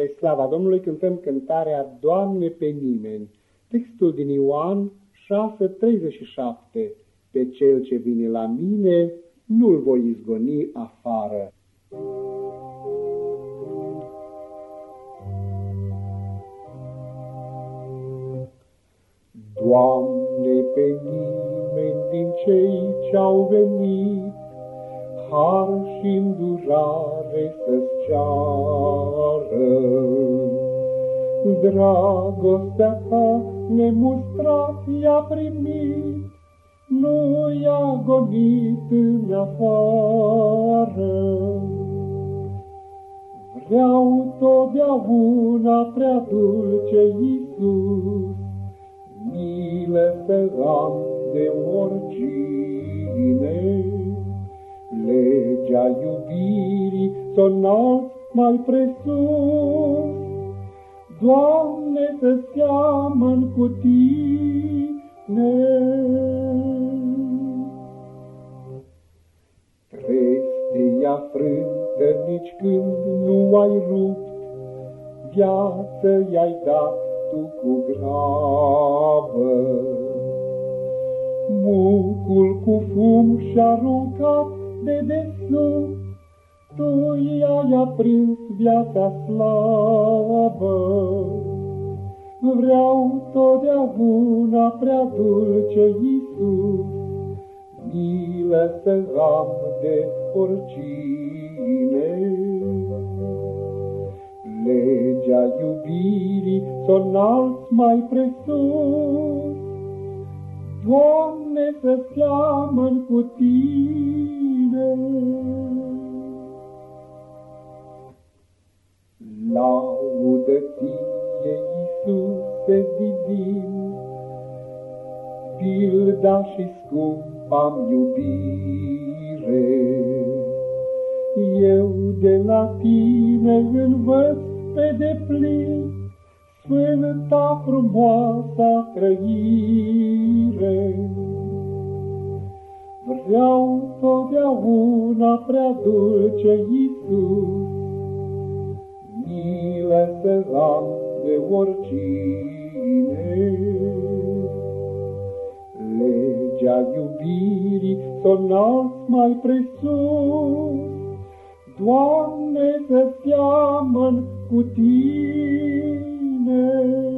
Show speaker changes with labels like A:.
A: Spre slava Domnului cântăm cântarea Doamne pe nimeni. Textul din Ioan 6:37. Pe cel ce vine la mine, nu-l voi izgoni afară. Doamne, pe nimeni din cei ce-au venit, har și îndurare să-ți ceară. Dragostea ta nemustrat i-a primit, nu i-a gonit în afară. Vreau totdeauna prea dulce Iisus, milă să am de oricine legea iubirii s-o mai presus. Doamne, să seamăn cu Tine. Trestia frântă nici când nu ai rupt, Viață i-ai dat tu cu gravă. Mucul cu fum și-a aruncat de desubt, Tu i-ai aprins viața slabă. Vreau totdeauna prea dulce Iisus, milă să am de oricine. Legea iubirii s-o mai presus, Doamne, să seamăn cu Tine. Laudă Ție, Iisuse divin, Pilda și scumpa iubire. Eu de la Tine învăț pe deplin, Sfânta frumoasa trăire. Vreau totdeauna prea dulce Iisus, Milă să am de oricine. Legea iubirii s-o mai presus, Doamne, să seamăn cu Tine. Amen.